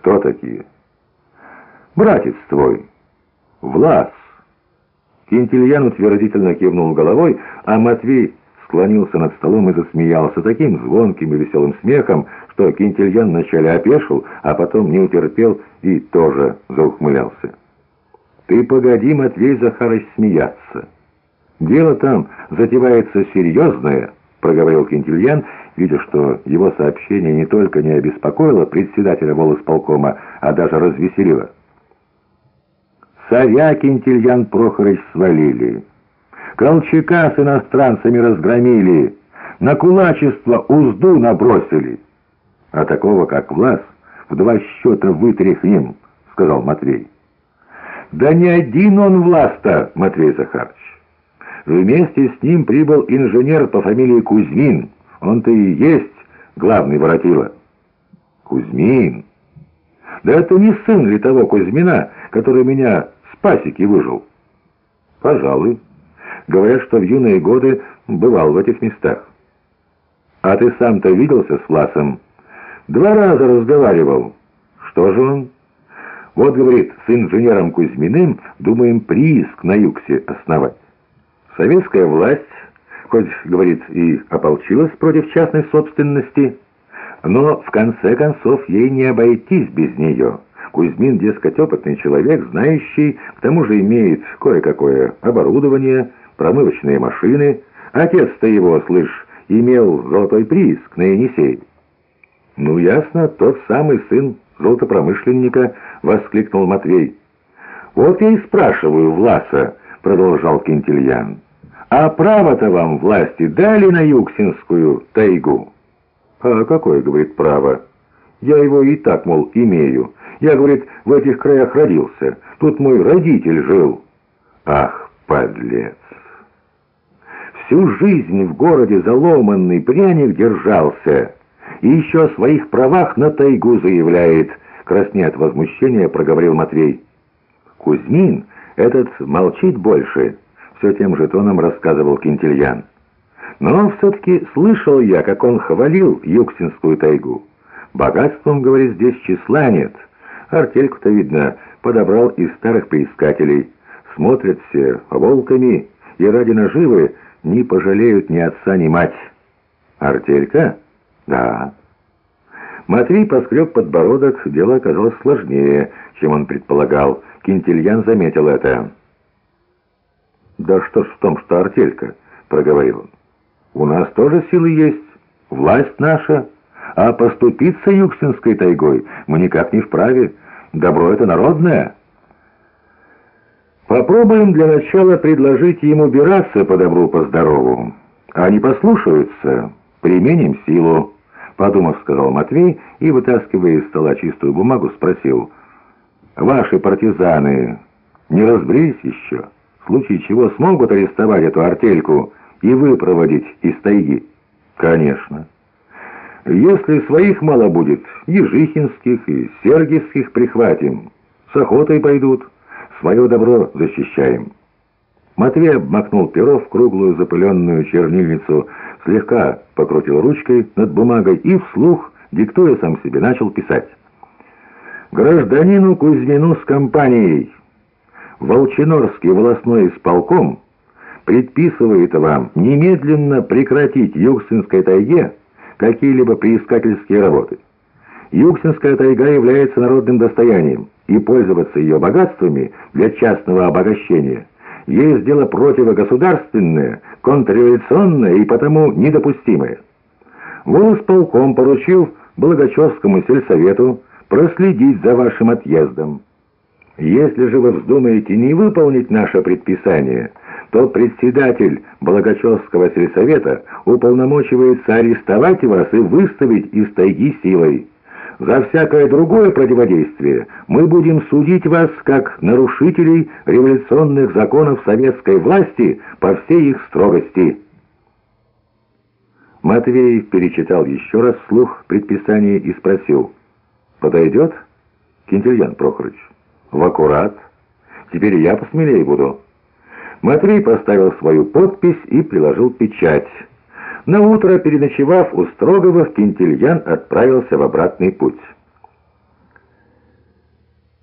«Кто такие?» «Братец твой, Влас». Кентильян утвердительно кивнул головой, а Матвей склонился над столом и засмеялся таким звонким и веселым смехом, что Кентильян вначале опешил, а потом не утерпел и тоже заухмылялся. «Ты погоди, Матвей Захарович, смеяться. Дело там затевается серьезное», — проговорил Кентильян, видя, что его сообщение не только не обеспокоило председателя волосполкома, а даже развеселило. Царя Кентильян Прохорович свалили. Колчака с иностранцами разгромили. На кулачество узду набросили. А такого, как Влас, в два счета вытряхнем, сказал Матвей. Да не один он Власта, Матвей Захарович. Вместе с ним прибыл инженер по фамилии Кузьмин. Он-то и есть главный воротила. Кузьмин? Да это не сын ли того Кузьмина, который меня пасеки выжил?» «Пожалуй. Говорят, что в юные годы бывал в этих местах». «А ты сам-то виделся с Власом?» «Два раза разговаривал». «Что же он?» «Вот, говорит, с инженером Кузьминым думаем прииск на Юксе основать. Советская власть, хоть, говорит, и ополчилась против частной собственности, но в конце концов ей не обойтись без нее». Кузьмин, дескать, опытный человек, знающий, к тому же имеет кое-какое оборудование, промывочные машины. Отец-то его, слышь, имел золотой прииск на Енисей. «Ну, ясно, тот самый сын золотопромышленника», — воскликнул Матвей. «Вот я и спрашиваю Власа», — продолжал Кентильян. «А право-то вам власти дали на Юксинскую тайгу?» «А какое, — говорит, — право? Я его и так, мол, имею». Я, говорит, в этих краях родился. Тут мой родитель жил. Ах, подлец! Всю жизнь в городе заломанный пряник держался. И еще о своих правах на тайгу заявляет. Краснея от возмущения, проговорил Матвей. Кузьмин, этот молчит больше. Все тем же тоном рассказывал Кентильян. Но все-таки слышал я, как он хвалил Юксинскую тайгу. Богатством, говорит, здесь числа нет. Артельку-то, видно, подобрал из старых поискателей. Смотрят все волками и ради наживы не пожалеют ни отца, ни мать. Артелька? Да. Матвей поскреб подбородок, дело оказалось сложнее, чем он предполагал. Кентильян заметил это. «Да что ж в том, что артелька?» — проговорил он. «У нас тоже силы есть, власть наша». А поступиться Юксинской тайгой мы никак не вправе. Добро это народное. Попробуем для начала предложить им убираться по добру, по здорову. Они послушаются, применим силу. Подумав, сказал Матвей и, вытаскивая из стола чистую бумагу, спросил. «Ваши партизаны не разбрелись еще? Случае чего смогут арестовать эту артельку и выпроводить из тайги?» «Конечно». Если своих мало будет, ежихинских и сергиевских прихватим. С охотой пойдут, свое добро защищаем». Матвей обмакнул перо в круглую запыленную чернильницу, слегка покрутил ручкой над бумагой и вслух, диктуя сам себе, начал писать. «Гражданину Кузьмину с компанией Волчинорский волосной исполком предписывает вам немедленно прекратить Югсинской тайге какие-либо приискательские работы. Юксинская тайга является народным достоянием, и пользоваться ее богатствами для частного обогащения есть дело противогосударственное, контрреволюционное и потому недопустимое. Волосполком поручил Благочевскому сельсовету проследить за вашим отъездом. Если же вы вздумаете не выполнить наше предписание, то председатель Благочевского сельсовета уполномочивается арестовать вас и выставить из тайги силой. За всякое другое противодействие мы будем судить вас как нарушителей революционных законов советской власти по всей их строгости». Матвей перечитал еще раз вслух предписание и спросил, «Подойдет, Кентильян Прохорович?» «В аккурат. Теперь я посмелее буду». Матвей поставил свою подпись и приложил печать. На утро, переночевав у Строговых, Кентильян отправился в обратный путь.